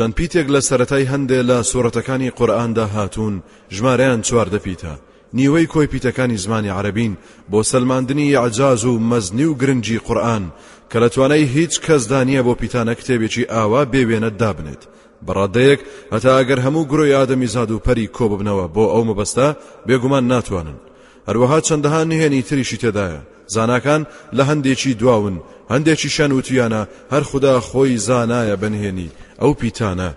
چەند پیتێک لە سەرەتای هەندێ لە سوورەتەکانی قورئاندا هاتوون، ژمارەیان چواردە پیتە، نیوەی کۆی پیتەکانی زمانی عەرەبین، بۆ سەلماندنی ئیعجاز و مەزنی و گرنگی قورئان، کە لە توانای هیچ کەسدا نییە بۆ پیتانە کتێبێکی ئاوا بێ وێنە دابنێت، بە ڕادەیەک هەتا ئەگەر هەموو گرۆی ئادەمیزاد و پەری کۆببنەوە بۆ ئەو مەبەستە، بێگومان ناتوانن. هەروەها چەندەها نهێنی تریشی تێدایە، زاناکان لە هەندێکی دواون، هەندێکیشیان وتویانە هەر خودا خۆی زانایە بە نهێنی ئەو پیتانە.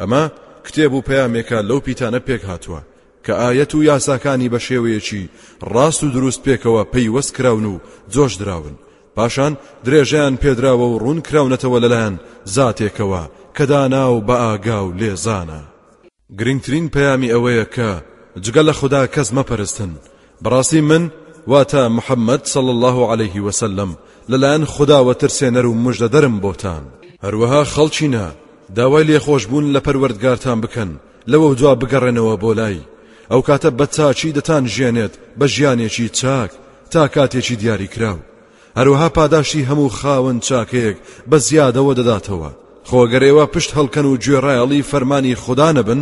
ئەمە کتێب و پەیامێکە لەو پیتانە پێکهاتووە، کە ئایەت و یاساکانی بە شێوەیەکی ڕاست و دروست پێکەوە پەیوەست کراون و جۆشدراون، پاشان درێژەیان پێدراوە و ڕوون کراونەتەوە لەلایەن زاتێکەوە کە دانا و بەئاگا و لێزانە. گرنگترین پەیامی ئەوەیە کە جگە لە خودا کەس مەپەرستن بەڕاستی من واتە محەممەد صلی الله عليه وسلم لەلایەن خداوە ترسێنەر و مژدەدەرم بۆتان هەروەها خەڵچینە داوای لێخۆشبوون لە پەروەردگارتان بکەن لەوە دوا بگەڕێنەوە بۆ لای ئەو کاتە بە چاچی دەتان ژێنێت بە ژیانێکی چاک تا کاتێکی دیاری کراو هەروەها پاداشتی هەموو خاوەن چاکەیەک بە زیادەوە دەداتەوە خۆ گەر ئێوە پشت هەڵکەن و گوێڕایەڵی فەرمانی خودا نەبن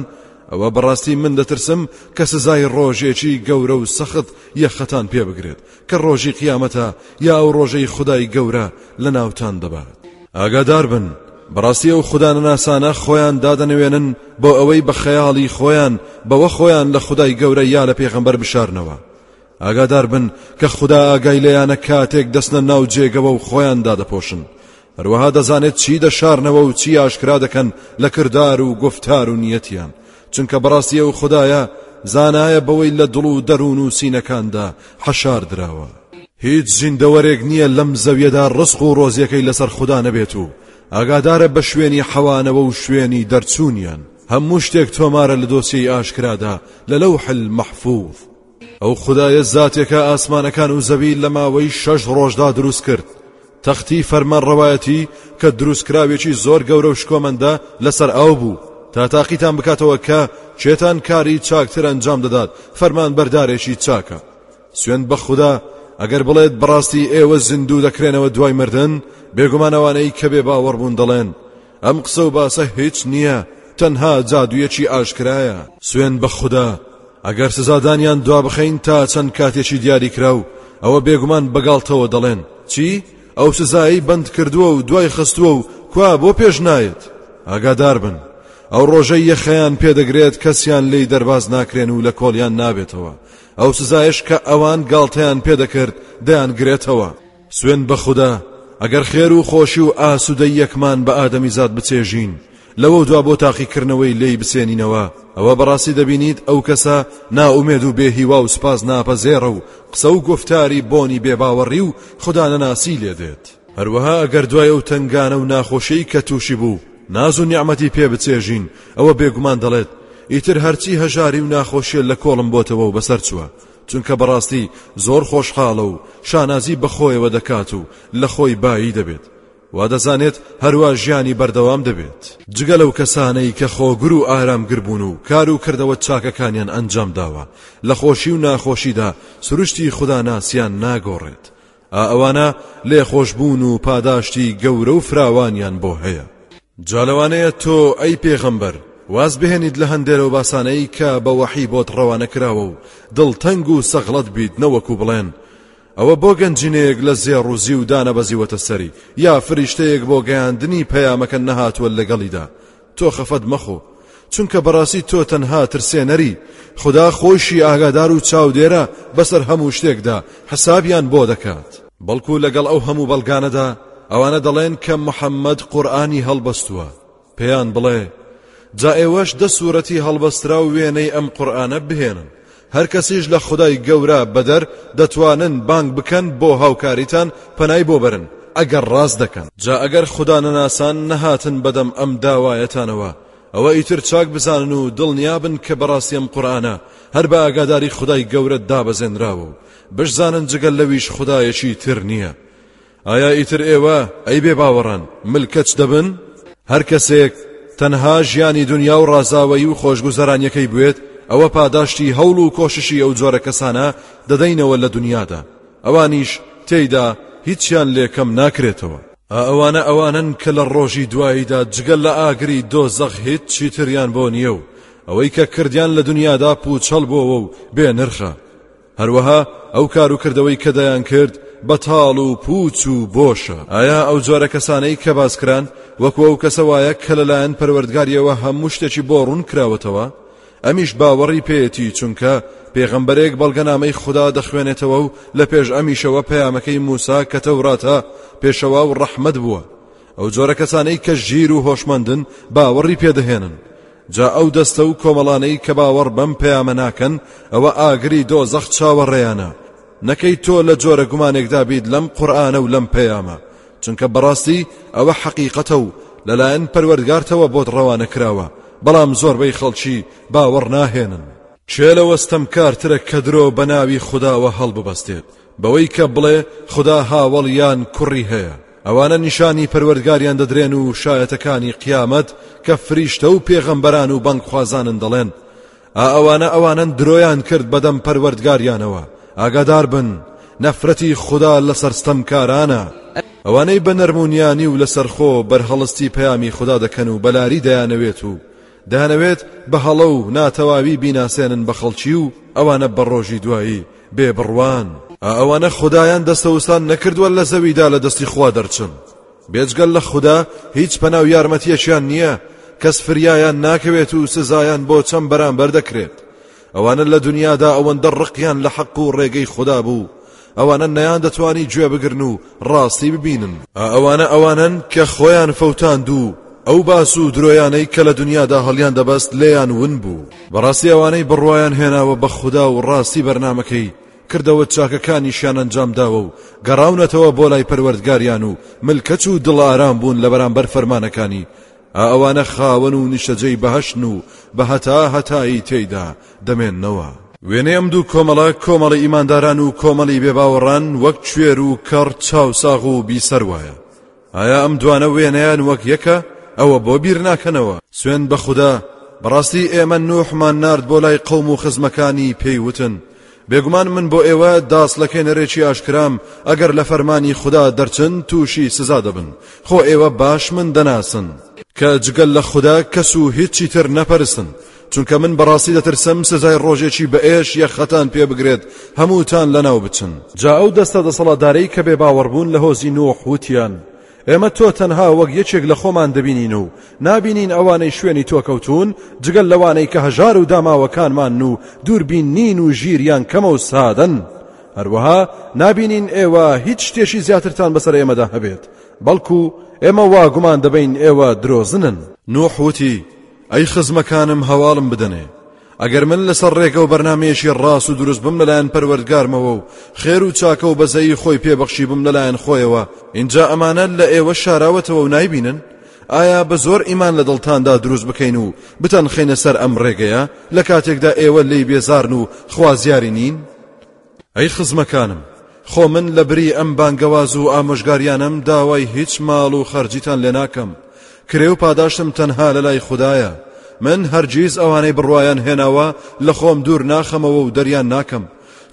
ئەوە بەڕاستی من دەترسم کە سزای ڕۆژێکی گەورە و سەخت یەخەتان پێ بگرێت کە ڕۆژی قیامەتە یا ئەو ڕۆژەی خدای گەورە لە ناوتان دەبات ئاگادار بن بەڕاستی ئەو خودانەناسانە خۆیان دادەنوێنن بۆ ئەوەی بە خەیاڵی خۆیان بەوە خۆیان لە خدای گەورە یا لە پێغەمبەر بشارنەوە ئاگاداربن کە خودا ئاگای لێیانە کاتێک دەچنە ناو جێگەوە و خۆیان دادەپۆشن هەروەها دەزانێت چی دەشارنەوە و چی ئاشکرا دەکەن لە کردار و گفتار و نیەتیان چونکە بەڕاستی ئەو خدایە زانایە بەوەی لە دڵ و دەروون و سینەکاندا حەشار دراوە هیچ زیندەوەرێک نییە لەم زەویەدا ڕسق و ڕۆزیەکەی لەسەر خوددا نەبێت و ئاگادارە بە شوێنی حەوانەوە و شوێنی دەرچوونیان هەموو شتێک تۆمارە لە دۆسیەی ئاشکرادا لە لەو حل مەحفوظ ئەو خودایە زاتێکە ئاسمانەکان و زەوی لە ماوەی شەش ڕۆژدا دروست کرد تەختی فەرمانڕەوایەتی کە دروستکراوێکی زۆر گەورە و شکۆمەندە لەسەر ئاو بوو تا تاقیتان بکاتەوە کە چێتان کاری چاکتر ئەنجام دەدات فەرمان بەردارێکی چاکە سوێن بە خوددا ئەگەر بڵێت بەڕاستی ئێوە زیندوو دەکرێنەوە دوای مردن بێگومانەوانەی کە بێ باوەڕبوون دەڵێن ئەم قسە و باسە هیچ نییە تەنها جادوویەکی ئاشکرایە. سوێن بە خودا ئەگەر سزادانیان دوابخەین تا چەند کاتێکی دیاریکراو ئەوە بێگومان بەگاڵتەوە دەڵێن، چی؟ ئەو سزایەی بەندکردووە و دوای خستووە و کوا بۆ پێش نایەت؟ ئاگاداربن ئەو ڕۆژەی یەخەیان پێدەگرێت کەسیان لێی دەرباز ناکرێن و لە کۆڵیان نابێتەوە، ئەو سزایەش کە ئەوان گاڵتەیان پێدەکرد دەیانگرێتەوە. سوێند بە خودا ئەگەر خێر و خۆشی و ئاسودەییەکمان بە ئادەمیزاد بچێژین لەوە دوا بۆ تاقیکردنەوەی لێی بسێنینەوە ئەوە بەڕاستی دەبینیت ئەو کەسە نائومێد و بێهیوا و سوپاس ناپەزێڕە و قسە و گفتاری بۆنی بێباوەڕی و خودا نەناسی لێ دێت هەروەها ئەگەر دوای ئەو تنگانە و ناخۆشیی کە تووشی بوو ناز و نیعمەتی پێ بچێژین ئەوە بێگومان دەڵێت ئیتر هەرچی هەژاری و ناخۆشیە لە کۆڵم بۆتەوە و بەسەر چووە چونکە بەڕاستی زۆر خۆشحاڵە و شانازی بەخۆیەوە دەکات و لەخۆی بایی دەبێت وادەزانێت هەروا ژیانی بەردەوام دەبێت جگە لەو کەسانەی کە خۆگر و ئارامگر بوون و کار و کردەوە چاکەکانیان ئەنجام داوە لە خۆشی و ناخۆشیدا سروشتی خودا ناسیان ناگۆڕێت ئا ئەوانە لێخۆشبوون و پاداشتی گەورە و فراوانیان بۆ هەیە. جا لەوانەیە تۆ ئەی پێغەمبەر واز بهێنیت لە هەندێ لەو باسانەی کە بە وەحی بۆت ڕەوانە کراوە و دڵتەنگ و سەغڵەت بیت نەوەکو بڵێن ئەوە بۆ گەنجینەیەک لە زێڕ و زیو دانەبەزیوەتە سەری یا فریشتەیەک بۆ گەیاندنی پەیامەکە نەهاتووە لەگەڵیدا تۆ خەفەت مەخۆ چونکە بەڕاستی تۆ تەنها ترسێنەری خودا خۆیشی ئاگادار و چاودێرە بەسەر هەموو شتێکدا حسابیان بۆ دەکات بەڵکو لەگەڵ ئەو هەموو بەڵگانەدا ئەوانە دەڵێن کە محەممەد قورآانی هەڵبەستووە پێیان بڵێ جا ئێوەش دە سوورەتی هەڵبەسترا و وێنەی ئەم قورآانە بهێنن هەرکەسیش لە خودای گەورە بەدەر دەتوانن بانگ بکەن بۆ هاوکاریتان پەنای بۆ بەرن ئەگەر ڕاست دەکەن، جا ئەگەر خودا نەناسان نەهاتن بەدەم ئەم داوایەتانەوە ئەوە ئیتر چاک بزانن و دڵنیابن کە بەڕاستی ئەم قورئانە هەر بە ئاگاداری خودای گەورە دابەزێنراوە و بشزانن جگە لەویش خودایەکی تر نییە ئایا ئیتر ئێوە ئەی بێ باوەڕان ملکەچ دەبن؟ هەر کەسێک تەنها ژیانی دنیا و ڕازاوەیی و خۆشگوزەرانیەکەی بوێت ئەوە پاداشتی هەوڵ و کۆششی ئەو جۆرە کەسانە دەدەینەوە لە دنیادا ئەوانیش تێیدا هیچیان لێکەم ناکرێتەوە ئەوانە ئەوانن کە لە ڕۆژی دواییدا جگەل لە ئاگری دۆزەخ هیچ چیتریان بۆ نییە و ئەوەی کە کردیان لە دنیادا پوچەڵ بۆەوە و بێ نرخە هەروەها ئەو کار و کردەوەی کە دەیان کرد بەتاڵ و پوچ و بۆشە ئایا ئەو جۆرە کەسانەی کە باسکران وەکو ئەو کەسە وایە کە لەلایەن پەروەردگاریەوە هەموو شتێکی بۆ ڕوون کراوەتەوە ئەمیش باوەڕی پێەتی چونکە پێغەمبەرێک بەڵگەنامەی خوددا دەخوێنێتەوە و لە پێش ئەمیشەوە پەیامەکەی موسا کە تەوراتە پێشەوا و ڕەحمەت بووە ئەو جۆرە کەسانەی کە ژیر و هۆشمەندن باوەڕی پێدەهێنن جا ئەو دەستە و کۆمەڵانەی کە باوەڕ بەم پەیامە ناکەن ئەوە ئاگری دۆزەخ چاوەڕێیانە نەکەی تۆ لە جۆرە گومانێکدا بیت لەم قورآانە و لەم پەیامە چونکە بەڕاستی ئەوە حەقیقەتە و لەلایەن پەروەردگارتەوە بۆت ڕەوانە کراوە بەڵام زۆربەی خەڵکی باوەڕ ناهێنن کێ لەوە ستەمکارترە کە درۆ بە ناوی خوداوە هەڵببەستێت بەوەی کە بڵێ خودا هاوەڵ یان کوڕی هەیە ئەوانە نیشانی پەروەردگاریان دەدرێن و شایەتەکانی قیامەت کە فریشتە و پێغەمبەران و بەنگخوازانن دەڵێن ئەوانە ئەوانن درۆیان کرد بەدەم پەروەردگاریانەوە ئاگادار بن نەفرەتی خوددا لەسەر ستەمکارانە ئەوانەی بە نەرمونیانی و لەسەرخۆ بەرهەڵستی پەیامی خوددا دەکەن و بەلاری دەیانەوێت و دەیانەوێت بە هەڵە و ناتەواوی بیناسێنن بە خەڵکی و ئەوانە بە ڕۆژی دوایی بێ بڕوان ئا ئەوانە خودایان دەستەوستان نەکردووە لە زەویدا لە دەستی خوا دەرچن بێجگەل لە خوددا هیچ پەناو یارمەتیەکیان نییە کەس فریایان ناکەوێت و سزایان بۆ چەم بەرامبەر دەکرێت ئەوانە لە دنیادا ئەوەندە ڕقیان لە حەق و ڕێگەی خوددا بوو ئەوانە نەیان دەتوانی گوێ بگرن و ڕاستی ببینن. ئا ئەوانە ئەوانەن کە خۆیان فەوتاند و ئەو باس و درۆیانەی کە لە دنیادا هەڵیان دەبەست لێیان ون بوو. بەڕاستی ئەوانەی بڕوایان هێناوە بە خودا و ڕاستی بەرنامەکەی، کردەوە چاکەکانیشیان ئەنجام داوە و گەڕاونەتەوە بۆ لای پەروەردگاریان و ملکەچ و دڵ ئارام بوون لە بەرامبەر فەرمانەکانی، ئا ئەوانە خاوەن و نیشتەجێی بەهەشتن و بە هەتا هەتایی تێیدا دەمێننەوە. وێنەی ئەم دوو کۆمەڵە، کۆمەڵی ئیمانداران و کۆمەڵی بێباوەڕان وەک کوێر و کەڕ چاوساغ و بیسەر وایە. ئایا ئەم دوانە وێنەیان وەک یەکە؟ ئەوە بۆ بیر ناکەنەوە؟ سوێند بە خودا، بەڕاستی ئێمە نوحمان نارد بۆ لای قەوم و خزمەکانی پێی وتن، بێگومان من بۆ ئێوە داسڵەکێنەرێکی ئاشکرام، ئەگەر لە فەرمانی خودا دەرچن تووشی سزا دەبن، خۆ ئێوە باش من دەناسن، کە جگە لە خودا کەس و هیچی تر نەپەرستن، چونکە من بەڕاستی دەترسم سزای ڕۆژێکی بە ئێش یەخەتان پێ بگرێت هەمووتان لەناو بچن. جا ئەو دەستە دەسەڵاتدارەی کە بێباوەڕبوون لە هۆزی نوح وتیان، ئێمە تۆ تەنها وەک یەکێک لە خۆمان دەبینین و نابینین ئەوانەی شوێنی تۆ کەوتوون جگەل لەوانەی کە هەژار و داماوەکانمان و دووربین نین و ژیریان کەمە و سادەن هەروەها نابینین ئێوە هیچ شتێکی زیاترتان بەسەر ئێمەدا هەبێت بەڵکو ئێمە واگومان دەبین ئێوە درۆزنن نوح وتی ئەی خزمەکانم هەواڵم بدەنێ ئەگەر من لەسەر ڕێگەو بەرنامەیەکی ڕاست و دروست بم لەلایەن پەروەردگارمەوە و خێر و چاکە و بەزەیی خۆی پێبەخشی بم لەلایەن خۆیەوە ئینجا ئەمانە لە ئێوە شاراوەتەوە و نایبینن ئایا بە زۆر ئیمان لە دڵتاندا دروست بکەین و بتەنخینە سەر ئەم ڕێگەیە لە کاتێکدا ئێوە لی بێزارن و خوازیاری نین ئەی خزمەکانم، خۆ من لە بری ئەم بانگەواز و ئامۆژگاریانەم داوای هیچ ماڵ و خەرجیتان لێ ناکەم، کرێ و پاداشتم تەنها لە لای خودایە، من هەرگیز ئەوانەی بڕوایان هێناوە لە خۆم دوور ناخەمەوە و دەریان ناکەم،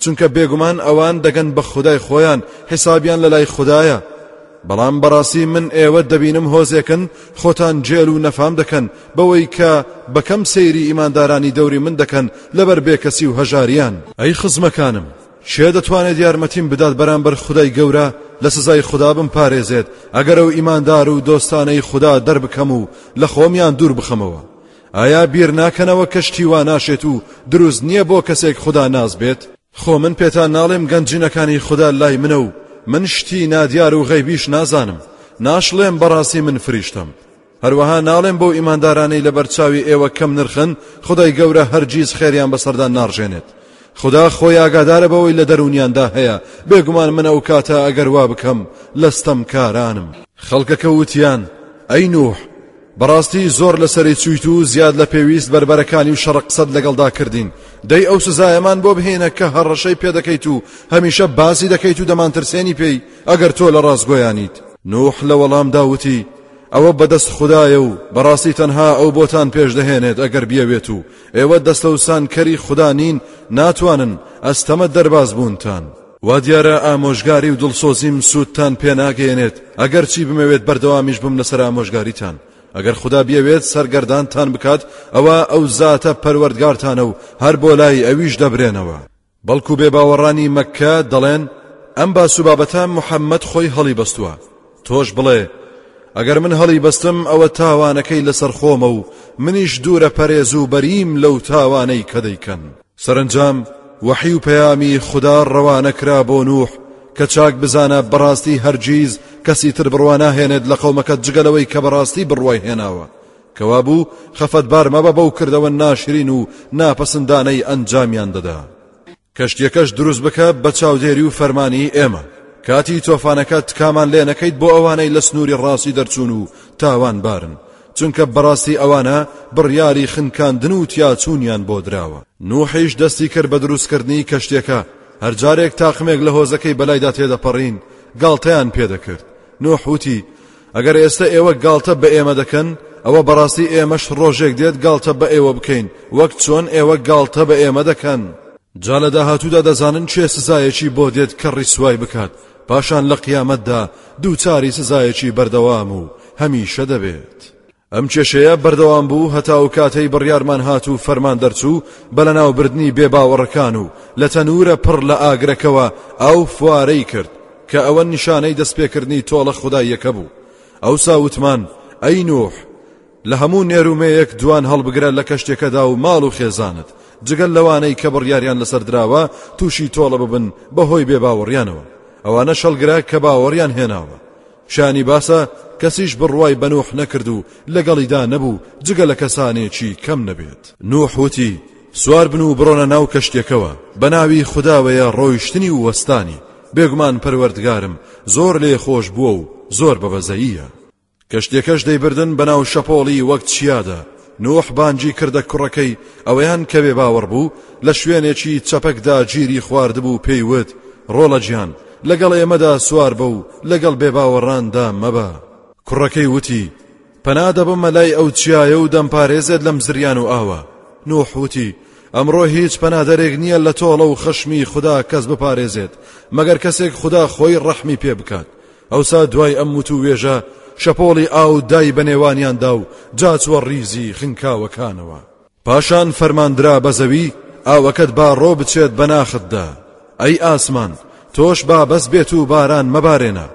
چونکە بێگومان ئەوان دەگەن بە خودای خۆیان، حیسابیان لە لای خودایە. بەڵام بەڕاستی من ئێوە دەبینم هۆزێکن خۆتان جێل و نەفام دەکەن بەوەی کە بەکەم سەیری ئیماندارانی دەوری من دەکەن لەبەر بێکەسی و هەژاریان ئەی خزمەکانم چێ دەتوانێت یارمەتیم بدات بەرامبەر خدای گەورە لە سزای خدا بم پارێزێت ئەگەر و ئیماندار و دۆستانەی خدا دەربکەم و لە خۆمیان دوور بخەمەوە ئایا بیر ناکەنەوە کەشتیوا ناشێت و دروست نییە بۆ کەسێک خدا ناز بێت خۆ من پێتان ناڵێم گەن جنەکانی خودا لای منە و من شتی نادیار و غەیبیش نازانم ناشڵێم بەڕاستی من فریشتم هەروەها ناڵێم بۆ ئیماندارانەی لە بەرچاوی ئێوە کەم نرخن خدای گەورە هەرگیز خێریان بەسەردان ناڕژێنێت خدا خۆی ئاگادارە بەوەی لە دەرونیاندا هەیە بێگومان من ئەو کاتە ئەگەر وا بکەم لەستەم کارانم خەڵکەکە وتیان ئەی نوح بەڕاستی زۆر لەسەری چوویت و زیاد لە پێویست بەربەرەکانی و شەڕە قسەت لەگەڵدا کردین دەی ئەو سزایەمان بۆ بهێنە کە هەڕەشەی پێ دەکەیت و هەمیشە باسی دەکەیت و دەمانترسێنی پێی ئەگەر تۆ لە ڕاستگۆیانیت نوح لە وەڵامدا وتی ئەوە بەدەست خودایە و بەڕاستی تەنها ئەو بۆتان پێش دەهێنێت ئەگەر بیەوێت و ئێوە دەستەوسان کەری خودا نین ناتوانن ئەستەمە دەرباز بوونتان وادیارە ئامۆژگاری و دڵسۆزیم سوودتان پێناگەیەنێت، ئەگەرچی بمەوێت بەردەوامیش بم لەسەر ئامۆژگاریتان. ئەگەر خودا بیەوێت سەرگەردانتان بکات، ئەوا ئەو زاتە پەروەردگارتانە و هەر بۆ لای ئەویش دەبرێنەوە. بەڵکو بێباوەڕانی مەککە دەڵێن، ئەم باس و بابەتە محەممەد خۆی هەڵیبەستووە. تۆش بڵێ، ئەگەر من هەڵیبەستم ئەوە تاوانەکەی لەسەر خۆمە و منیش دوورە پەرێز و بەریم لەو تاوانەی کە دەیکەن. سەرەنجام وەحی و پەیامی خودا ڕەوانە کرا بۆ نوح کە چاک بزانە بەڕاستی هەرگیز کەسی تر بڕوا ناهێنێت لە قەومەکەت جگەلەوەی کە بەڕاستی بڕوای هێناوە کەوابوو خەفەتبار مەبە بەو کردەوە ناشرین و ناپەسندانەی ئەنجامیان دەدا کەشتیەکەش دروست بکە بە چاودێری و فەرمانی ئێمە کاتی تۆفانەکە تکامان لێ نەکەیت بۆ ئەوانەی لە سنووری ڕاستی دەرچوون و تاوان بارن چونکە بەڕاستی ئەوانە بڕیاری خنکاندن و تیاچوونیان بۆ دراوە نوحیش دەستی کرد بە دروستکردنی کەشتیەکە هەر جارێک تاقمێک لە هۆزەکەی بەلایدا تێدەپەڕین گاڵتەیان پێدەکرد نوح وتی ئەگەر ئێستا ئێوە گاڵتە بە ئێمە دەکەن ئەوە بەڕاستی ئێمەش ڕۆژێک دێت گاڵتە بە ئێوە بکەین وەک چۆن ئێوە گاڵتە بە ئێمە دەکەن جا لە داهاتوودا دەزانن چێ سزایەکی بۆ دێت کە ڕیسوای بکات پاشان لە قیامەتدا دووچاری سزایەکی بەردەوام و هەمیشە دەبێت. ئەم کێشەیە بەردەوام بوو هەتا ئەو کاتەی بڕیارمان هات و فەرمان دەرچوو بە لەناوبردنی بێباوەڕەکان و لە تەنورە پڕ لە ئاگرەکەوە ئەو فوارەی کرد کە ئەوە نیشانەی دەستپێکردنی تۆڵە خوداییەکە بوو ئەوسا وتمان ئەی نوح لە هەموو نێر و مێیەک جوان هەڵبگرە لە کەشتیەکەدا و ماڵ و خێزانت جگەل لەوانەی کە بڕیاریان لەسەر دراوە تووشی تۆڵە ببن بەهۆی بێ باوەڕیانەوە ئەوانە شەڵگرە کە باوەڕیان هێناوە شانی باسە کەسیش بڕوای بە نوح نەکرد و لەگەڵیدا نەبوو جگە لە کەسانێکی کەم نەبێت نوح وتی سوار بن و بڕۆنە ناو کەشتێکەوە بە ناوی خداوەیە ڕۆیشتنی و وەستانی بێگومان پەروەردگارم زۆر لێ خۆش بووە و زۆر بەبەزەییە کەشتێکەش دەیبردن بەناو شەپۆڵی وەک چیادا نوح بانجی کردە کوڕەکەی ئەوەیان کە بێ باوەڕ بوو لە شوێنێکی چەپەکدا گیری خواردبوو پێی وت ڕۆڵە گیان لەگەڵ ئێمەدا سوار بە و لەگەڵ بێ باوەڕاندا مەبە کوڕەکەی وتی پەنا دەبمە لای ئەو چیایە و دەمپارێزێت لەم زریان و ئاوە نوح وتی ئەمڕۆ هیچ پەنادەرێک نییە لە تۆڵە و خەشمی خدا کەس بپارێزێت مەگەر کەسێک خدا خۆی ڕەحمی پێ بکات ئەوسا دوای ئەم وت و وێژە شەپۆڵی ئاو دای بە نێوانیاندا و جا چووە ڕیزی خنکاوەکانەوە. پاشان فەرماندرا بە زەوی ئاوەکەت با ڕۆ بچێت بە ناختدا، ئەی ئاسمان تۆش با بەس بێت و باران مەبارێنە.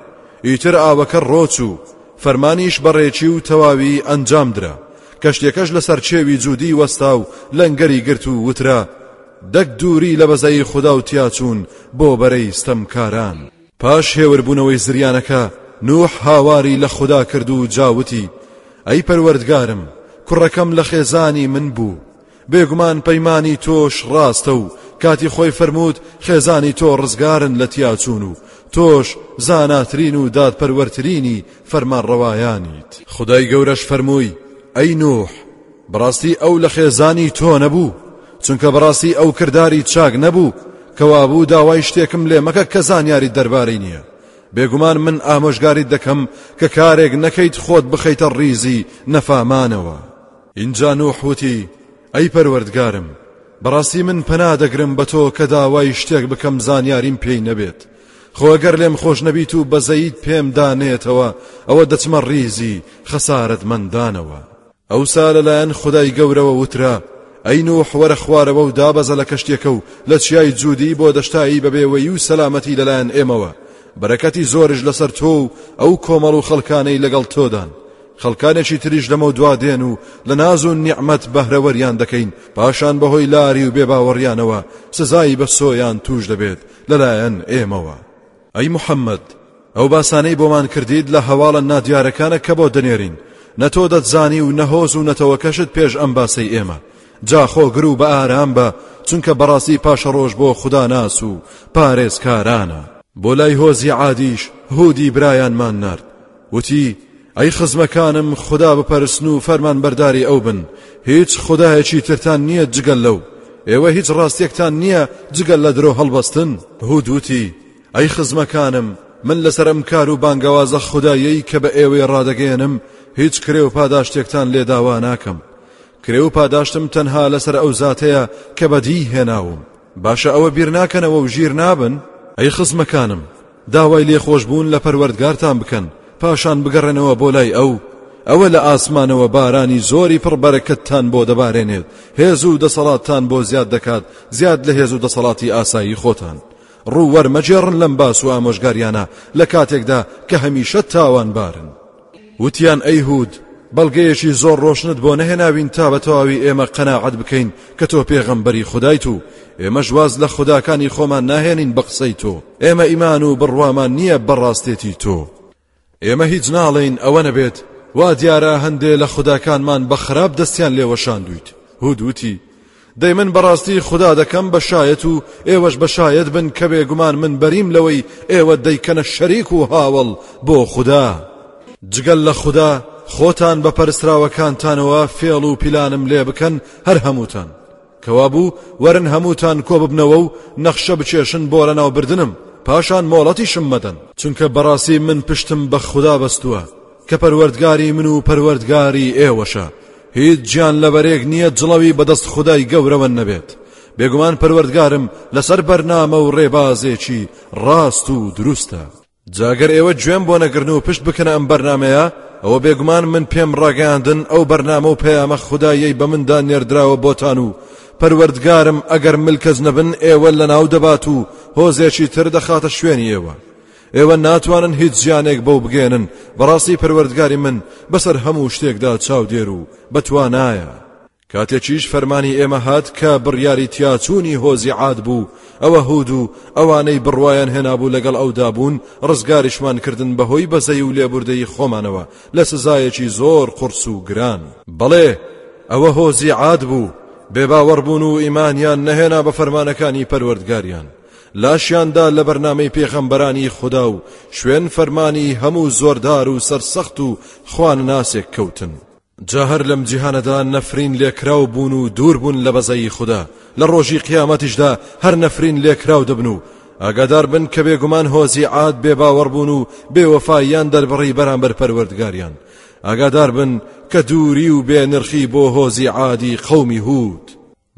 ئیتر ئاوەکە ڕۆ چوو، فەرمانیش بە ڕێکی و تەواوی ئەنجام درا، کەشتیەکەش لەسەر چێوی جوودی وەستا و لەنگەری گرت و وترا، دەک دووری لە بەزەیی خودا و تیاچوون بۆ بەرەی ستەمکاران. پاش هێوربوونەوەی زریانەکە نوح هاواری لە خودا کرد و جا وتی ئەی پەروەردگارم کوڕەکەم لە خێزانی من بوو بێگومان پەیمانی تۆش ڕاستە و کاتی خۆی فەرمووت خێزانی تۆ ڕزگارن لە تیاچوون و تۆش زاناترین و دادپەروەرترینی فەرمانڕەوایانیت خدای گەورەش فەرمووی ئەی نوح بەڕاستی ئەو لە خێزانی تۆ نەبوو چونکە بەڕاستی ئەو کرداری چاک نەبوو کەوابوو داوای شتێکم لێ مەکە کە زانیاری دەربارەی نییە بێگومان من ئامۆژگاریت دەکەم کە کارێک نەکەیت خۆت بخەیتە ڕیزی نەفامانەوە ئینجا نوح وتی ئەی پەروەردگارم بەڕاستی من پەنا دەگرم بە تۆ کە داوای شتێک بکەم زانیاریم پێی نەبێت خۆگەر لێم خۆش نەبیت و بەزەیت پێم دانێتەوە ئەوە دەچمە ڕیزی خەسارەت مندانەوە ئەوسا لەلایەن خودای گەورەوە وترا ئەی نوح وەرە خوارەوە و دابەزە لە کەشتێکە و لە چیای جوودی بۆ دەشتایی بەبێوەیی و سەلامەتی لەلایەن ئێمەوە بەرەکەتی زۆرش لەسەر تۆ و ئەو کۆمەڵ و خەڵکانەی لەگەڵ تۆدان خەڵکانێکی تریش لەمە دوا دێن و لە ناز و نیعممەت بەهرەوەریان دەکەین پاشان بەهۆی لاری و بێباوەڕیانەوە سزایی بە سۆیان توش دەبێت لەلایەن ئێمەوە ئەی محەمەد ئەو باسانەی بۆمان کردیت لە هەواڵە نادیارەکانە کە بۆ دەنێرین نە تۆ دەتزانی و نە هۆز و نەتەوەکەشت پێش ئەم باسەی ئێمە جا خۆگر و بە ئارام بە چونکە بەڕاستی پاشەڕۆژ بۆ خودا ناس و پارێزکارانە بۆ لای هۆزی عادیش هودی برایانمان نارد وتی ئەی خزمەکانم خودا بپەرسن و فەرمان بەرداری ئەو بن هیچ خدایەکی ترتان نییە جگەل لەو ئێوە هیچ ڕاستێکتان نییە جگەل لە درۆ هەڵبەستن هودوتی ئەی خزمەکانم من لەسەر ئەم کار و بانگەوازە خدایەی کە بە ئێوەی ڕادەگەێنم هیچ کرێ و پاداشتێکتان لێداوا ناکەم کرێ و پاداشتم تەنها لەسەر ئەو زاتەیە کە بەدی هێناوم باشە ئەوە بیر ناکەنەوە و ژیر نابن؟ ئەی خزمەکانم داوای لێ خۆش بوون لە پەروەردگارتان بکەن پاشان بگەڕێنەوە بۆ لای ئەو ئەوە لە ئاسمانەوە بارانی زۆری پڕ بەرەکەتتان بۆ دەبارێنێت هێز و دەسەڵاتتان بۆ زیاد دەکات زیاد لە هێز و دەسەڵاتی ئاسایی خۆتان ڕوو وەرمەجێڕن لەم باس و ئامۆژگاریانە لە کاتێکدا کە هەمیشە تاوان بارن وتیان ئەی هود بەڵگەیەکی زۆر ڕۆشنت بۆ نەهێناوین تا بە تەواوی ئێمە قەناعەت بکەین کە تۆ پێغەمبەری خودایت و ئێمەش واز لە خوداکانی خۆمان ناهێنین بە قسەی تۆ ئێمە ئیمان و بڕوامان نییە بەڕاستێتی تۆ ئێمە هیچ ناڵێین ئەوە نەبێت وا دیارە هەندێ لە خوداکانمان بە خراپ دەستیان لێوەشاندویت هود وتی دەی من بەڕاستی خودا دەکەم بە شایەت و ئێوەش بە شایەت بن کە بێگومان من بەریم لەوەی ئێوە دەیکەنە شەریک و هاوەڵ بۆ خودا جگەل لە خودا خۆتان بە پەرسراوەکانتانەوە فێڵ و پیلانم لێ بکەن هەر هەمووتان کەوابوو وەرن هەمووتان کۆ ببنەوە و نەخشە بچێشن بۆ لە ناوبردنم پاشان مۆڵەتیشم مەدەن چونکە بەڕاستی من پشتم بە خودا بەستووە کە پەروەردگاری من و پەروەردگاری ئێوەشە هیچ گیانلەبەرێک نییە جڵەوی بەدەست خودای گەورەوە نەبێت بێگومان پەروەردگارم لەسەر بەرنامە و ڕێبازێکی ڕاست و دروستە جاگەر ئێوە گوێم بۆ نەگرن و پشت بکەنە ئەم بەرنمەیە ئەوە بێگومان من پێم ڕاگەیاندن ئەو بەرنامە و پەیامە خوددایەی بە مندا نێردراوە بۆتان و پەروەردگارم ئەگەر ملکەز نەبن ئێوە لە ناو دەبات و هۆزێکی تر دەخاتە شوێنی ئێوە ئێوە ناتوانن هیچ زیانێک بەو بگەێنن بەڕاستی پەروەردگاری من بەسەر هەموو شتێکدا چاودێر و بەتوانایە کاتێکیش فەرمانی ئێمە هات کە بڕیاری تیاچوونی هۆزی عاد بوو ئەوە هود و ئەوانەی بڕواان هێنابوو لەگەڵ ئەودا بوون ڕزگاریشمان کردن بەهۆی بەزەی و لێبوردەی خۆمانەوە لە سزایەکی زۆر قرس و گران بەڵێ ئەوە هۆزی عاد بوو بێباوەڕبوون و ئیمانیان نەهێنا بە فەرمانەکانی پەروەردگاریان لاشیان دا لە بەرنامەی پێغەمبەرانی خودا و شوێن فەرمانی هەموو زۆردار و سەرسەخت و خوانناسێک کەوتن جا هەر لەم جیهانەدا نەفرین لێکراو بوون و دوور بوون لە بەزەیی خوددا لە ڕۆژی قیامەتیشدا هەر نەفرین لێکراو دەبن و ئاگادار بن کە بێگومان هۆزی عاد بێ باوەڕبوون و بێوەفاییان دەربڕی بەرامبەر پەروەردگاریان ئاگادار بن کە دووری و بێ نرخی بۆ هۆزی عادی قەومی هود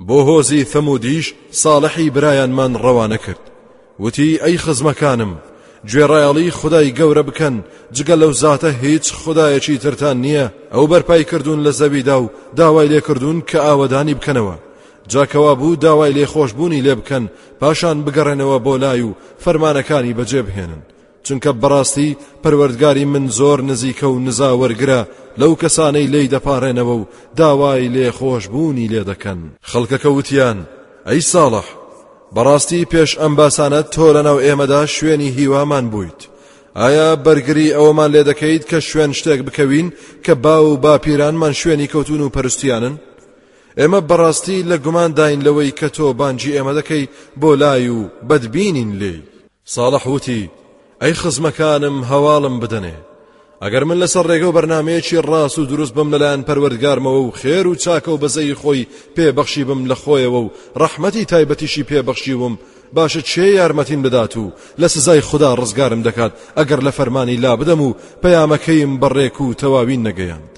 بۆ هۆزی ثەمودیش صاڵحی برایانمان ڕەوانە کرد وتی ئەی خزمەکانم گوێڕایەڵی خودای گەورە بکەن جگە لەو زاتە هیچ خودایەکی ترتان نییە ئەو بەرپای کردوون لە زەویدا و داوای لێکردوون کە ئاوەدانی بکەنەوە جاکەوا بوو داوای لێخۆشببوونی لێ بکەن پاشان بگەڕێنەوە بۆ لای و فەرمانەکانی بەجێ بهێنن چونکە بەڕاستی پەروەردگاری من زۆر نزیکە و نزا وەرگرە لەو کەسانەی لێی دەپارێنەوە و داوای لێ خۆشبوونی لێ دەکەن خەڵکەکە وتیان ئەی ساڵح بەڕاستی پێش ئەم باسانە تۆ لەناو ئێمەدا شوێنی هیوامان بوویت ئایا بەرگری ئەوەمان لێ دەکەیت کە شوێن شتێک بکەوین کە با و باپیرانمان شوێنی کەوتون و پەرستیانن ئێمە بەڕاستی لە گومان داین لەوەی کە تۆ بانجی ئێمە دەکەی بۆ لای و بەدبینین لێی ساڵح وتی، ئەی خزمەکانم هەواڵم بدەنێ، ئەگەر من لەسەر ڕێگە و بەرنمەیەکی ڕاست و دروست بم لەلایەن پەروەردگارمەوە و خێر و چاکە و بەزەی خۆی پێبەخشی بم لە خۆیەوە و ڕەحمەتی تایبەتیشی پێبەخشیوم باشە چێ یارمەتیم دەدات و لە سزای خوددا ڕزگارم دەکات ئەگەر لە فەرمانی لا بدەم و پەیامەکەیم بەڕێک و تەواوی نەگەیاند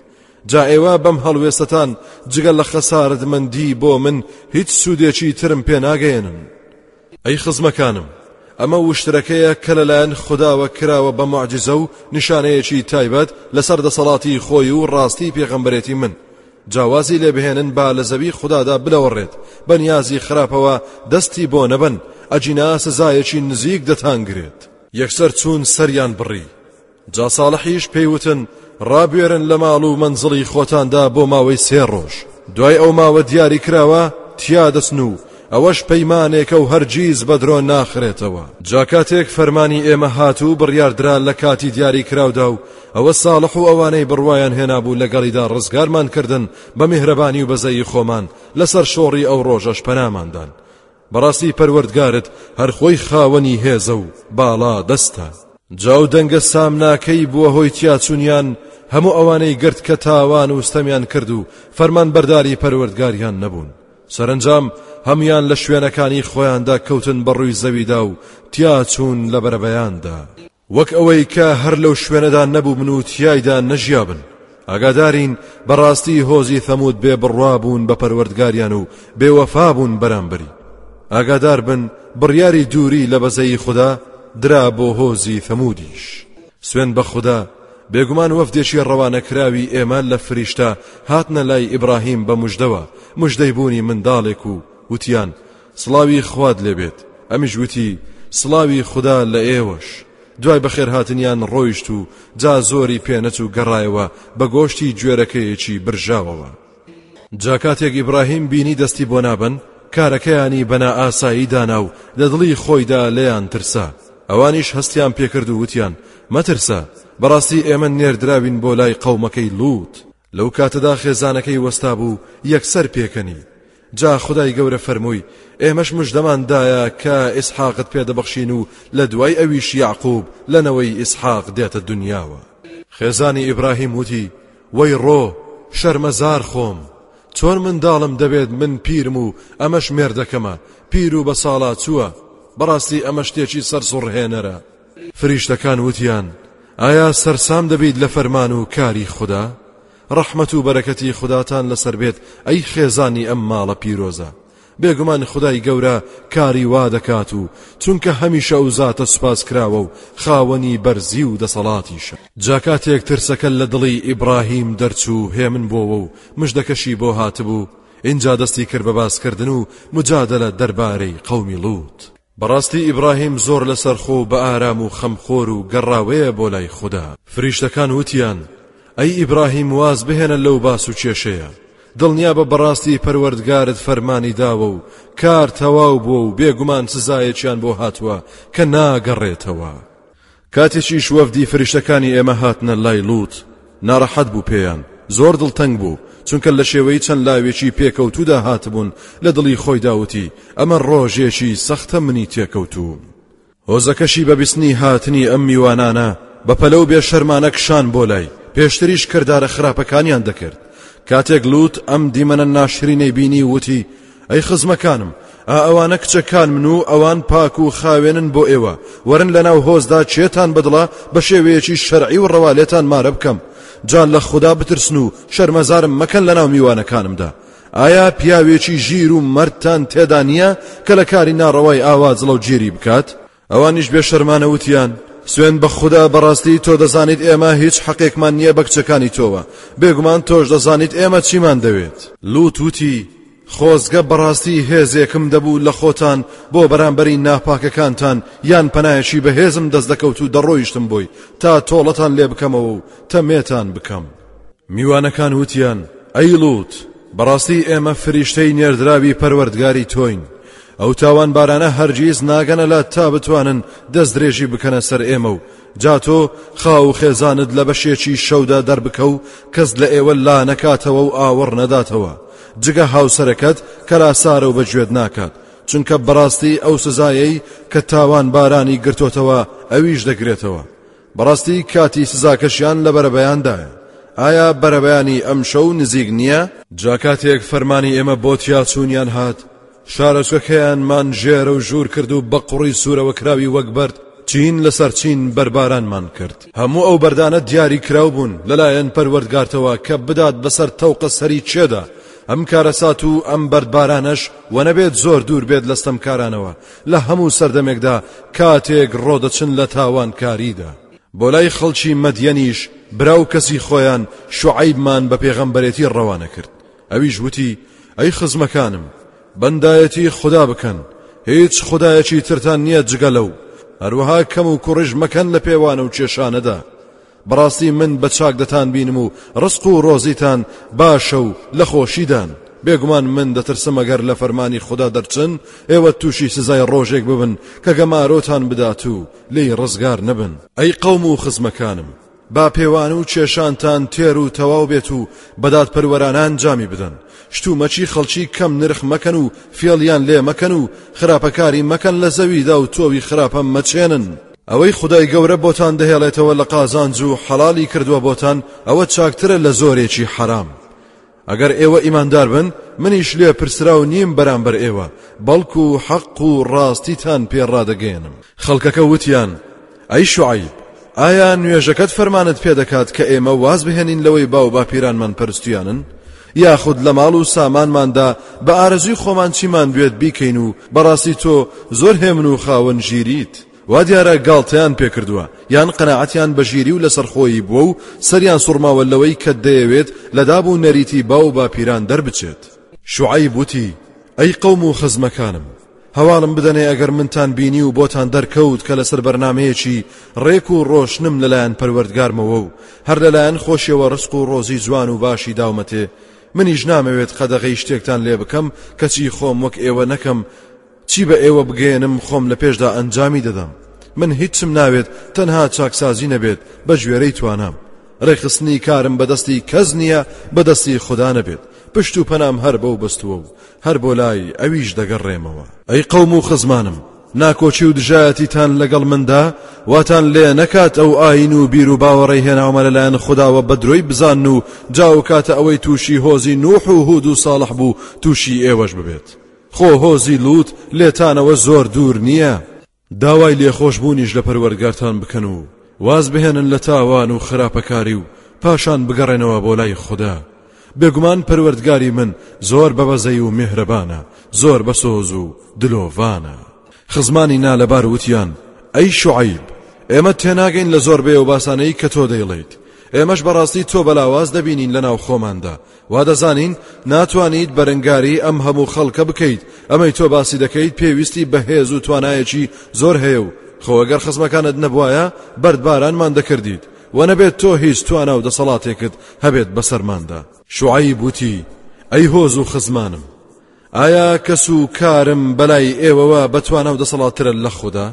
جا ئێوە بەم هەڵوێستەتان جگە لە خەسارت مندی بۆ من هیچ سوودێکی ترم پێناگەێنن. ئەی خزمەکانم، ئەمە وشترەکەیە کە لەلایەن خوداوە کراوە بە معجزە و نیشانەیەکی تایبەت لەسەر دەسەڵاتی خۆی و ڕاستی پێغەمبەرێتی من جاوازی لێبهێنن با لە زەوی خوددادا بلەوەڕێت بە نیازی خراپەوە دەستی بۆ نەبن ئەجینا سزایەکی نزیک دەتانگرێت یەکسەر چوون سەریان بڕی جا ساڵحیش پێی وتن ڕابوێرن لە ماڵ و مەنزڵی خۆتاندا بۆ ماوەی سێ ڕۆژ دوای ئەو ماوە دیاری کراوە تیا دەچن و ئەوەش پەیمانێکە و هەرگیز بە درۆ ناخرێتەوە جا کاتێک فەرمانی ئێمە هات و بڕیاردرا لە کاتی دیاری کراودا و ئەوە ساڵح و ئەوانەی بڕوایان هێنابوو لەگەڵیدا ڕزگارمان کردن بە میهرەبانی و بەزەیی خۆمان لەسەر شۆڕی ئەو ڕۆژەش پەناماندان بەڕاستی پەروەردگارت هەر خۆی خاوەنی هێزە و باڵا دەستە. جا و دەنگە سامناکەی بووە هۆی تیاچوونیان هەموو ئەوانەی گرت کە تاوان و ستەمیان کرد و فەرمانبەرداری پەروەردگاریان نەبوون، سەرەنجام هەموویان لە شوێنەکانی خۆیاندا کەوتن بەڕووی زەویدا و تیاچوون لە بەرەبەیاندا. وەک ئەوەی کە هەر لەو شوێنەدا نەبووبن و تیایدا نەژیابن ئاگادارین بەڕاستی هۆزی ثەمود بێ بڕوا بوون بە پەروەردگاریان و بێوەفا بوون بەرامبەری ئاگادار بن بڕیاری دووری لە بەزەیی خوددا درا بۆ هۆزی ثەمودیش سوێن بە خوددا بێگومان وەفدێکی ڕەوانەکراوی ئێمە لە فریشتە هاتنە لای ئیبراهیم بە مژدەوە مژدەی بوونی منداڵێک و وتیان سڵاوی خوات لێبێت ئەمیش وتی سڵاوی خودا لە ئێوەش دوای بەخێرهاتنیان ڕۆیشت و جا زۆری پێنەچوو گەڕایەوە بە گۆشتی گوێرەکەیەکی برژاوەوە جا کاتێک ئیبراهیم بینی دەستی بۆ نابن کارەکەیانی بەنا ئاسایی دانا و لە دڵی خۆیدا لێیان ترسا ئەوانیش هەستیان پێکرد و وتیان مەترسە بەڕاستی ئێمە نێردراوین بۆ لای قەومەکەی لووت لەو کاتەدا خێزانەکەی وەستابوو یەکسەر پێکەنی جا خدای گەورە فەرمووی ئێمەش مژدەمان دایە کە ئیسحاقت پێدەبەخشین و لە دوای ئەویش یعقوب لە نەوەی ئیسحاق دێتە دنیاوە خێزانی ئیبراهیم وتی وەی ڕۆ شەرمەزار خۆم چۆن منداڵم دەبێت من پیرم و ئەمەش مێردەکەمە پیر و بە ساڵا چووە بەڕاستی ئەمە شتێکی سەرسوڕهێنەرە فریشتەکان وتیان ئایا سەرسام دەبیت لە فەرمان و کاری خودا؟ ڕەحمەت و بەرەکەتی خوداتان لەسەر بێت ئەی خێزانی ئەم ماڵە پیرۆزە بێگومان خدای گەورە کاری وا دەکات و چونکە هەمیشە و زاتە سوپاس کراوە و خاوەنی بەرزی و دەسەڵاتیشە جاکاتێک ترسەکە لە دڵی ئیبراهیم دەرچوو هێمن بۆەوە و مژدەکەشی بۆ هاتبوو اینجا دەستی کرد بە باسکردن و مجادلە دەربارەی قەومی لوت. بەڕاستی ئیبراهیم زۆر لەسەرخۆ و بەئارام و خەمخۆر و گەڕاوەیە بۆ لای خودا. فریشتەکان وتیان، ئەی ئیبراهیم واز بهێنە لەو باس و کێشەیە، دڵنیابە بەڕاستی پەروەردگارت فەرمانی داوە و کار تەواو بووە و بێگومان سزایەکیان بۆ هاتووە کە ناگەڕێتەوە. کاتێکیش وەفدی فریشتەکانی ئێمە هاتنە لای لوط ناڕەحەت بوو پێیان زۆر دڵتەنگ بوو چونکە لە شێوەی چەند لاوێکی پێکەوتوودا هاتبوون لە دڵی خۆی داوتی ئەمە ڕۆژێکی سەختە منی تێکەوتوو هۆزەکەشی بە بیستنی هاتنی ئەم میوانانە بە پەلە و بێ شەرمانە کشان بۆ لای پێشتریش کردارە خراپەکانیان دەکرد کاتێک لوط ئەم دیمەنە ناشرینەی بینی وتی ئەی خزمەکانم، ئا ئەوانە کچە کانمن و ئەوان پاک و خاوێنن بۆ ئێوە، وەرن لە ناو هۆزدا کێتان بەدڵە بە شێوەیەکی شەرعی و ڕەوا لێتان مارە بکەم، جا لە خودا بترسن و شەرمەزارم مەکەن لە ناو میوانەکانمدا، ئایا پیاوێکی ژیر و مەردتان تێدا نییە کە لە کاری ناڕەوای ئاوا جڵەوگیری بکات؟ ئەوانیش بێ شەرمانە وتیان، سوێند بە خودا بەڕاستی تۆ دەزانیت ئێمە هیچ حەقێکمان نییە بە کچەکانی تۆوە، بێگومان تۆش دەزانیت ئێمە چیمان دەوێت. لوط وتی، خۆزگە بەڕاستی هێزێکم دەبوو لە خۆتان بۆ بەرامبەری ناپاکەکانتان یان پەنایەکی بەهێزم دەست دەکەوت و دەڕۆیشتم بۆی تا تۆڵەتان لێ بکەمەوە و تەمێتان بکەم. میوانەکان وتیان، ئەی لوط! بەڕاستی ئێمە فریشتەی نێردراوی پەروەردگاری تۆین، ئەو تاوانبارانە هەرگیز ناگەنە لا تا بتوانن دەستدرێژی بکەنە سەر ئێمە و جاتۆ خاو و خێزانت لە بەشێکی شەودا دەربکە و کەس لە ئێوە لا نەکاتەوە و ئاوەڕ نەداتەوە جگە هاوسەرەکەت کەلاسارە و بەگوێت ناکات چونکە بەڕاستی ئەو سزایەی کە تاوان بارانی گرتۆتەوە ئەویش دەگرێتەوە بەڕاستی کاتی سزاکەشیان لە بەرەبەیاندایە. ئایا بەرەبەیانی ئەمشەو نزیک نییە؟ جا کاتێک فەرمانی ئێمە بۆ تیاچوونیان هات، شارۆچکەکەیانمان ژێرە و ژوور کرد و بە قوڕی سوورەوە کراوی وەک بەرد چین لەسەر چین بەربارانمان کرد. هەموو ئەو بەردانە دیاری کراو بوون لەلایەن پەروەردگارتەوە کە بدات بەسەر تەوقە سەری کێدا ئەم کارەسات و ئەم بەردبارانەش وەنەبێت زۆر دوور بێت لە ستەمکارانەوە، لە هەموو سەردەمێکدا کاتێک ڕۆدەچن لە تاوانکاریدا بۆ لای خەڵکی مەدیەنیش برا و کەسی خۆیان شعیبمان بە پێغەمبەرێتی ڕەوانە کرد ئەویش وتی ئەی خزمەکانم بەندایەتی خدا بکەن هیچ خدایەکی ترتان نییە جگە لەو هەروەها کەم و کوڕژ مەکەن لە پێوانە و کێشانەدا بەڕاستی من بە چاک دەتانبینم و ڕزق و ڕۆزیتان باشە و لە خۆشیدان، بێگومان من دەترسم ئەگەر لە فەرمانی خودا دەرچن، ئێوە تووشی سزای ڕۆژێک ببن کە گەمارۆتان بدات و لێی ڕزگار نەبن. ئەی قەوم و خزمەکانم! با پێوانە و کێشانتان تێر و تەواو بێت و بە دادپەروەرانە ئەنجامی بدەن، شتومەکی خەڵکی کەم نرخ مەکەن و فێڵیان لێ مەکەن و خراپەکاری مەکەن لە زەویدا و تۆوی خراپە مەچێنن، ئەوەی خودای گەورە بۆتان دەهێڵێتەوە لە قازانج و حەڵالی کردووە بۆتان ئەوە چاکترە لە زۆرێکی حەرام ئەگەر ئێوە ئیماندار بن منیش لێ پرسراو نیم بەرامبەر ئێوە بەڵکو و حەق و ڕاستیتان پێ ڕادەگەێنم خەڵکەکە وتیان ئەی شعیب ئایا نوێژەکەت فەرمانت پێدەکات کە ئێمە واز بهێنین لەوەی باو باپیرانمان پەرستویانن یاخود لە ماڵ و سامانماندا بە ئارەزووی خۆمان چیمان بوێت بیکەین و بەڕاستی تۆ زۆر هێمن و خاوەن ژیریت وا دیارە گاڵتەیان پێکردووە یان قەناعەتیان بە ژیری و لەسەرخۆیی بووە و سەریان سوڕماوە لەوەی کە دەیەوێت لە داب و نەریتی باو و باپیران دەربچێت شوعەیب وتی ئەی قەوم و خزمەکانم هەواڵم بدەنێ ئەگەر منتان بینی و بۆتان دەرکەوت کە لەسەر بەرنمەیەکی ڕێک و ڕۆشنم لەلایەن پەروەردگارمەوە و هەر لەلایەن خۆشیەوە ڕسق و ڕۆزی جوان و باشی داومەتێ منیش نامەوێت قەدەغەی شتێکتان لێ بکەم کەچی خۆم وەک ئێوە نەکەم چی بە ئێوە بگەێنم خۆم لە پێشدا ئەنجامی دەدەم من هیچم ناوێت تەنها چاکسازی نەبێت بە گوێرەی توانام ڕێخستنی کارم بەدەستی کەس نییە بەدەستی خوددا نەبێت پشت و پەنام هەر بەو بەستووە و هەر بۆ لای ئەویش دەگەڕێمەوە. ئەی قەوم و خزمانم، ناکۆکی و دژایەتیتان لەگەڵ مندا واتان لێ نەکات ئەو ئایین و بیر و باوەڕەی هێناومە لەلایەن خوداوە بە درۆی بزانن و جا وکاتە ئەوەی تووشی هۆزی نوح و هود و ساڵح بوو تووشی ئێوەش ببێت. خۆ هۆزی لوط لێتانەوە زۆر دوور نییە. داوای لێخۆشبوونیش لە پەروەرگارتان بکەن و واز بهێنن لە تاوان و خراپەکاری و پاشان بگەڕێنەوە بۆ لای خوددا بێگومان پەروەردگاری من زۆر بەبەزەی و میهرەبانە زۆر بەسۆز و دلۆڤانە خزمانی نالەبار وتیان ئەی شعیب ئێمە تێناگەین لە زۆر بێ و باسانەی کە تۆ دەیڵیت ئێمەش بەڕاستی تۆ بەلاواز دەبینین لە ناو خۆماندا وا دەزانین ناتوانیت بەرەنگاری ئەم هەموو خەڵکە بکەیت ئەمەی تۆ باسی دەکەیت پێویستی بە هێز و توانایەکی زۆر هەیە و خۆگەر خزمەکانت نەبوایە بەردبارانمان دەکردیت و نەبێت تۆ هیچ توانا و دەسەڵاتێکت هەبێت بەسەرماندا شعیب وتی ئەی هۆز و خزمانم ئایا کەس و کارم بەلای ئێوەوە بەتوانا و دەسەڵاتترە لە خوددا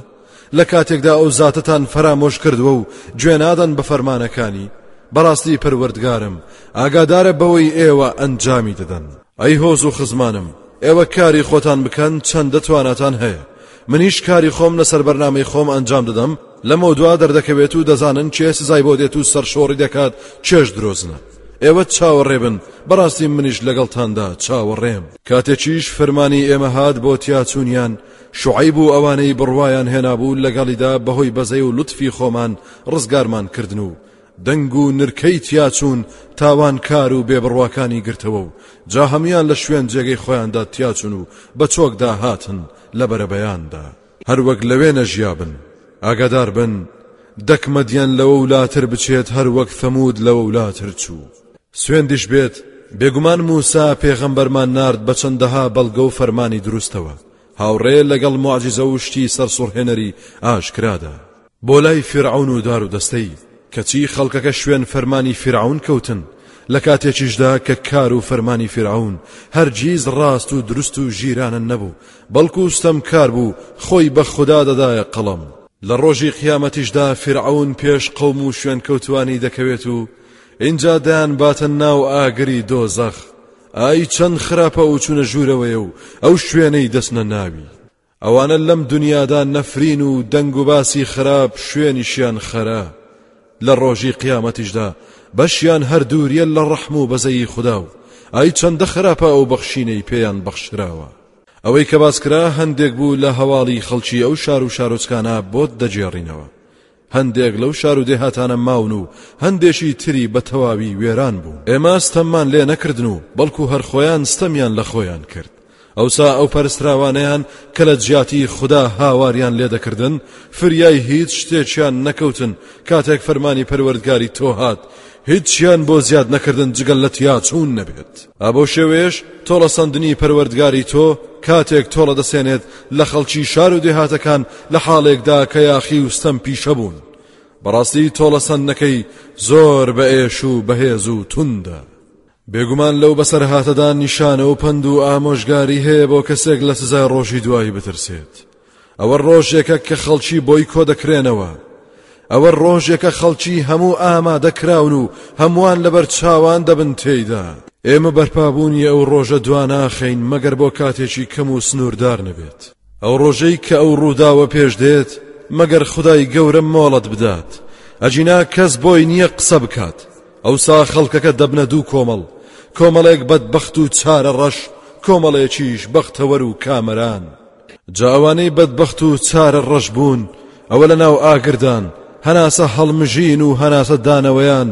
لە کاتێکدا ئەو زاتتان فەرامۆش کردووە و گوێنادەن بە فەرمانەکانی بەڕاستی پەروەردگارم ئاگادارە بەوەی ئێوە ئەنجامی دەدەن ئەی هۆز و خزمانم ئێوە کاری خۆتان بکەن چەندە تواناتان هەیە منیش کاری خۆم لەسەر بەرنامەی خۆم ئەنجام دەدەم لەمەودوا دەردەکەوێت و دەزانن کێ سزای بۆ دێت و سەرشۆڕی دەکات چێش درۆزنە ئێوە چاوەڕێبن بەڕاستی منیش لەگەڵتاندا چاوەڕێم کاتێکیش فەرمانی ئێمە هات بۆ تیاچوونیان شعیب و ئەوانەی بڕوایان هێنابوو لەگەڵیدا بەهۆی بەزەی و لطفی خۆمان ڕزگارمان کردن و دەنگ و نرکەی تیاچوون تاوان کار و بێبڕواکانی گرتەوە و جا هەموان لە شوێن جێگەی خۆیاندا تیاچون و بە چۆکدا هاتن لە بەرەبەیاندا هەروەک لەوێ نەژیابن، ئاگادار بن دەک مەدیەن لەوەو لاتر بچێت هەروەک ثەمود لەوەو لاتر چوو. سوێندیش بێت بێگومان موسا پێغەمبەرمان نارد بە چەندەها بەڵگەو فەرمانی دروستەوە، هاوڕێ لەگەڵ موعجیزەو شتی سەرسوڕهێنەری ئاشکرادا. بۆ لای فیرعەون و دار و دەستەی کەچی خەڵکەکە شوێن فەرمانی فیرعەون کەوتن لە کاتێکیشدا کە کار و فەرمانی فیرعەون هەرگیز ڕاست و دروست و ژیرانە نەبوو بەڵکو ستەمکار بوو خۆی بە خودا دەدایە قەڵەم لە ڕۆژی قیامەتیشدا فیرعەون پێش قەوم و شوێنکەوتوانی دەکەوێت و ئینجا دەیان باتە ناو ئاگری دۆزەخ ئای چەند خراپە و چونە ژوورەوەیە و ئەو شوێنەی دەچنە ناوی ئەوانە لەم دنیادا نەفرین و دەنگ و باسی خراپ شوێنیشیان خەرە لە ڕۆژی قیامەتیشدا بەشیان هەر دووریە لە ڕەحم و بەزەیی خودا و ئای چەندە خراپە ئەو بەخشینەی پێیان بەخشراوە ئەوەی کە باسکرا هەندێک بوو لە هەواڵی خەڵکی ئەو شار و شارۆچکانە بۆت دەگێڕینەوە هەندێک لەو شار و دێهاتانە ماون و هەندێکی تری بە تەواوی وێران بوون. ئێمە ستەممان لێ نەکردن و بەڵکو هەر خۆیان ستەمیان لە خۆیان کرد. ئەوسا ئەو پەرستراوانەیان کە لە جیاتی خودا هاواریان لێ دەکردن فریای هیچ شتێکیان نەکەوتن کاتێک فەرمانی پەروەردگاری تۆ هات هیچیان بۆ زیاد نەکردن جگە لە تیاچوون نەبێت. ئا بەو شێوەیەش تۆڵەسەندنی پەروەردگاری تۆ کاتێک تۆڵە دەسێنێت لە خەڵکی شار و دێهاتەکان لە حاڵێکدا کە یاخی و ستەم پیشە بوون بەڕاستی تۆڵەسەندنەکەی زۆر بە ئێش و بەهێز و توندە بێگومان لەو بەسەرهاتەدان نیشانە و پەند و ئامۆژگاری هەیە بۆ کەسێک لە سزای ڕۆژی دوایی بترسێت ئەوە ڕۆژێکە کە خەڵکی بۆی کۆدەکرێنەوە ئەوە ڕۆژێکە خەڵکی هەموو ئامادەکراون و هەمووان لەبەر چاوان دەبن تێیدا ئێمە بەرپابوونی ئەو ڕۆژە دواناخەین مەگەر بۆ کاتێکی کەم و سنووردار نەبێت ئەو ڕۆژەی کە ئەو ڕووداوە پێش دێت مەگەر خدای گەورە مۆڵەت بدات ئەجینا کەس بۆی نییە قسە بکات ئەوسا خەڵکەکە دەبنە دوو کۆمەڵ کۆمەڵێک بەدبەخت و چارە ڕەش کۆمەڵێکیش بەختەوەر و کامەران جا ئەوانەی بەدبەخت و چارە ڕەش بوون ئەوە لە ناو ئاگردان هەناسە هەڵمژین و هەناسە دانەوەیان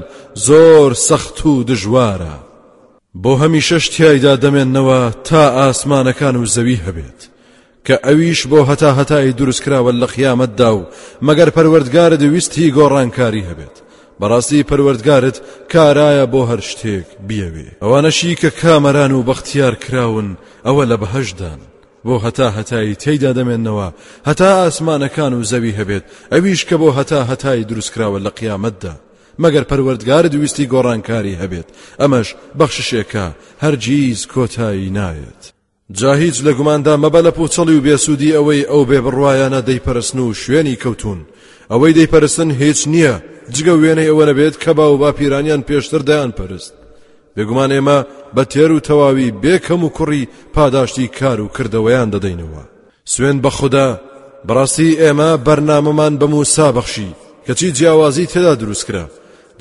زۆر سەخت و دژوارە بۆ هەمیشەش تیایدا دەمێنەوە تا ئاسمانەکان و زەوی هەبێت کە ئەویش بۆ هەتا هەتایی دروستکراوە لە قیامەتدا و مەگەر پەروەردگارت ویستی گۆڕانکاری هەبێت بەڕاستی پەروەردگارت کارایە بۆ هەر شتێک بیەوێ ئەوانەشی کە کامەران و بەختیار کراون ئەوە لە بەهشدان بۆ هەتا هەتایی تێیدا دەمێنەوە هەتا ئاسمانەکان و زەوی هەبێت ئەویش کە بۆ هەتا هەتایی دروستکراوە لە قیامەتدا مەگەر پەروەردگارت ویستی گۆڕانکاری هەبێت ئەمەش بەخششێکە هەرگیز کۆتایی نایەت جا هیچ لە گوماندا مەبە لە پوچەڵی و بێسوودی ئەوەی ئەو بێ بڕوایانە دەیپەرستن و شوێنی کەوتون ئەوەی دەیپەرستن هیچ نییە جگە وێنەی ئەوە نەبێت کە باو باپیرانیان پێشتر دەیان پەرست بێگومان ئێمە بە تێر و تەواوی بێ کەم و کوڕی پاداشتی کار و کردەوەیان دەدەینەوە سوێن بە خوددا بەڕاستی ئێمە بەرنامەمان بە موسا بەخشی کەچی جیاوازی تێدا دروستکرا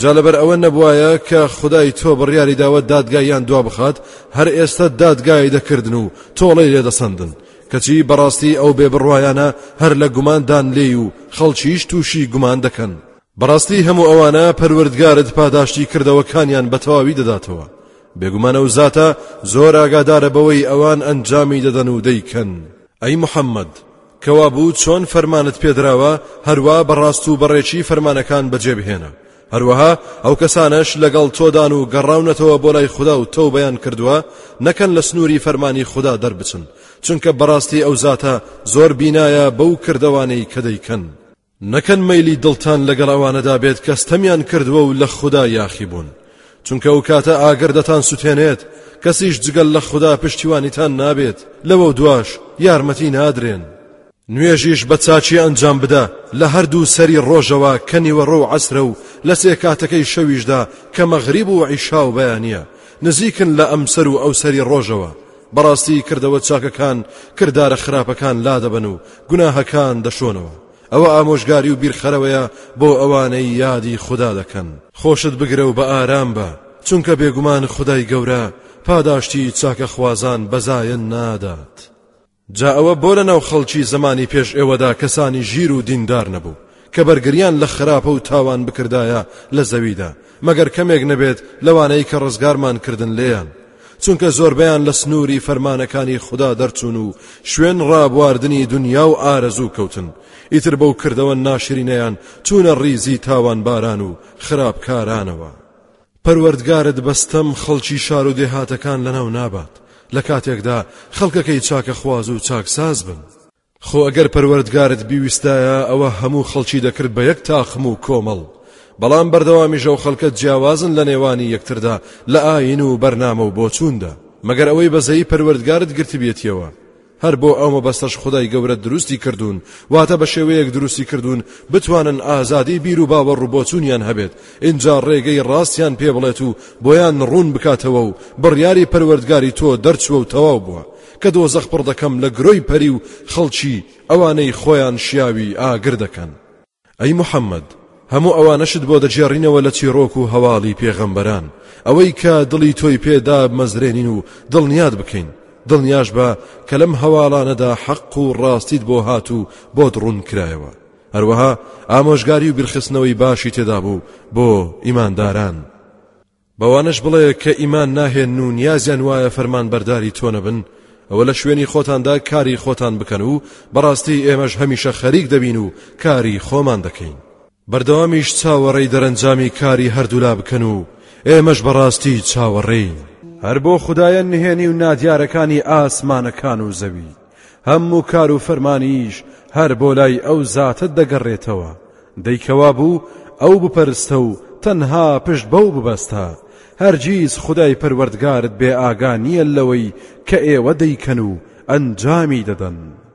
جا لەبەر ئەوە نەبوایە کە خدای تۆ بڕیاری داوە دادگایان دوا بخات هەر ئێستا دادگای دەکردن و تۆڵەی لێدەسەندن کەچی بەڕاستی ئەو بێ بڕوایانە هەر لە گوماندان لێی و خەڵکیش تووشی گومان دەکەن بەڕاستی هەموو ئەوانە پەروەردگارت پاداشتی کردەوەکانیان بە تەواوی دەداتەوە بێگومان ئەو زاتە زۆر ئاگادارە بەوەی ئەوان ئەنجامی دەدەن و دەیکەن ئەی محەممەد کەوا بوو چۆن فەرمانت پێدراوە هەروە بەڕاست و بەڕێکی فەرمانەکان بەجێبهێنە هەروەها ئەو کەسانەش لەگەڵ تۆدان و گەڕاونەتەوە بۆ لای خوددا و تۆ بەیان کردووە نەکەن لە سنووری فەرمانی خوددا دەربچن چونکە بەڕاستی ئەو زاتە زۆر بینایە بەو کردوانەی کە دەیکەن نەکەن مەیلی دڵتان لەگەڵ ئەوانەدا بێت کە ستەمیان کردووە و لە خودا یاخی بوون چونکە ئەو کاتە ئاگر دەتان سوتێنێت کەسیش جگەل لە خودا پشتیوانیتان نابێت لەوە دواش یارمەتی نادرێن نوێژیش بە چاچی ئەنجام بدە لە هەردوو سەری ڕۆژەوە کە نیوەڕۆ و عەسرە و لە سێ کاتەکەی شەویشدا کە مەغریب و عیشا و بەیانە نزیکن لە ئەمسەر و ئەوسەری ڕۆژەوە بەڕاستی کردەوە چاکەکان کردارە خراپەکان لادەبەن و گوناهەکان دەشۆنەوە ئەوە ئامۆژگاری و بیرخەرەوەیە بۆ ئەوانەی یادی خوددا دەکەن خۆشت بگرە و بە ئارام بە چونکە بێگومان خدای گەورە پاداشتی چاکە خوازان بەزایە نادات جا ئەوە بۆ لە ناو خەڵکی زمانی پێش ئێوەدا کەسانی ژیر و دیندار نەبوو کە بەرگریان لە خراپە و تاوان بکردایە لە زەویدا، مەگەر کەمێک نەبێت لەوانەی کە ڕزگارمان کردن لێیان، چونکە زۆربەیان لە سنووری فەرمانەکانی خودا دەرچوون و شوێن ڕابواردنی دونیا و ئارەزوو کەوتن، ئیتر بەو کردەوە ناشرینەیان چوونە ڕیزی تاوانباران و خراپکارانەوە. پەروەردگارت بە ستەم خەڵکی شار و دێهاتەکان لەناو نابات، لە کاتێکدا خەڵکەکەی چاکەخواز و چاکساز بن. خۆ ئەگەر پەروەردگارت بیویستایە ئەوە هەموو خەڵکی دەکرد بە یەک تاقم و کۆمەڵ بەڵام بەردەوامیش ئەو خەڵکە جیاوازن لە نێوانی یەکتردا لە ئاین و بەرنامە و بۆچووندا مەگەر ئەوەی بەزەیی پەروەردگارت گرتبێتیەوە هەر بۆ ئەو مەبەستەش خدای گەورە دروستی کردوون واتە بە شێوەیەک دروستی کردوون بتوانن ئازادی بیر و باوەڕ و بۆچوونیان هەبێت ئینجا ڕێگەی ڕاستیان پێ بڵێت و بۆیان ڕوون بکاتەوە و بڕیاری پەروەردگاری تۆ دەرچووە و تەواو بووە کە دۆزەخ پڕ دەکەم لە گرۆی پەری و خەڵکی ئەوانەی خۆیان شیاوی ئاگر دەکەن. ئەی محەممەد! هەموو ئەوانەشت بۆ دەگێڕینەوە لە چیڕۆک و هەواڵی پێغەمبەران، ئەوەی کە دڵی تۆی پێ دابمەزرێنین و دڵنیات بکەین، دڵنیاش بە کە لەم هەواڵانەدا حەق و ڕاستیت بۆ هات و بۆت ڕوون کرایەوە، هەروەها ئامۆژگاری و بیرخستنەوەی باشی تێدا بوو بۆ ئیمانداران. بەوانەش بڵێ کە ئیمان ناهێن و نیازیان وایە فەرمانبەرداری تۆ نەبن ئەوە لە شوێنی خۆتاندا کاری خۆتان بکەن و بەڕاستی ئێمەش هەمیشە خەریک دەبین و کاری خۆمان دەکەین بەردەوامیش چاوەڕێی دەرەنجامی کاری هەردوولا بکەن و ئێمەش بەڕاستی چاوەڕێین هەر بۆ خدایە نهێنی و نادیارەکانی ئاسمانەکان و زەوی هەموو کار و فەرمانیش هەر بۆ لای ئەو زاتە دەگەڕێتەوە دەی کەوابوو ئەو بپەرستە و تەنها پشت بەو ببەستە، هەرگیز خودای پەروەردگارت بێ ئاگا نییە لەوەی کە ئێوە دەیکەن و ئەنجامی دەدەن.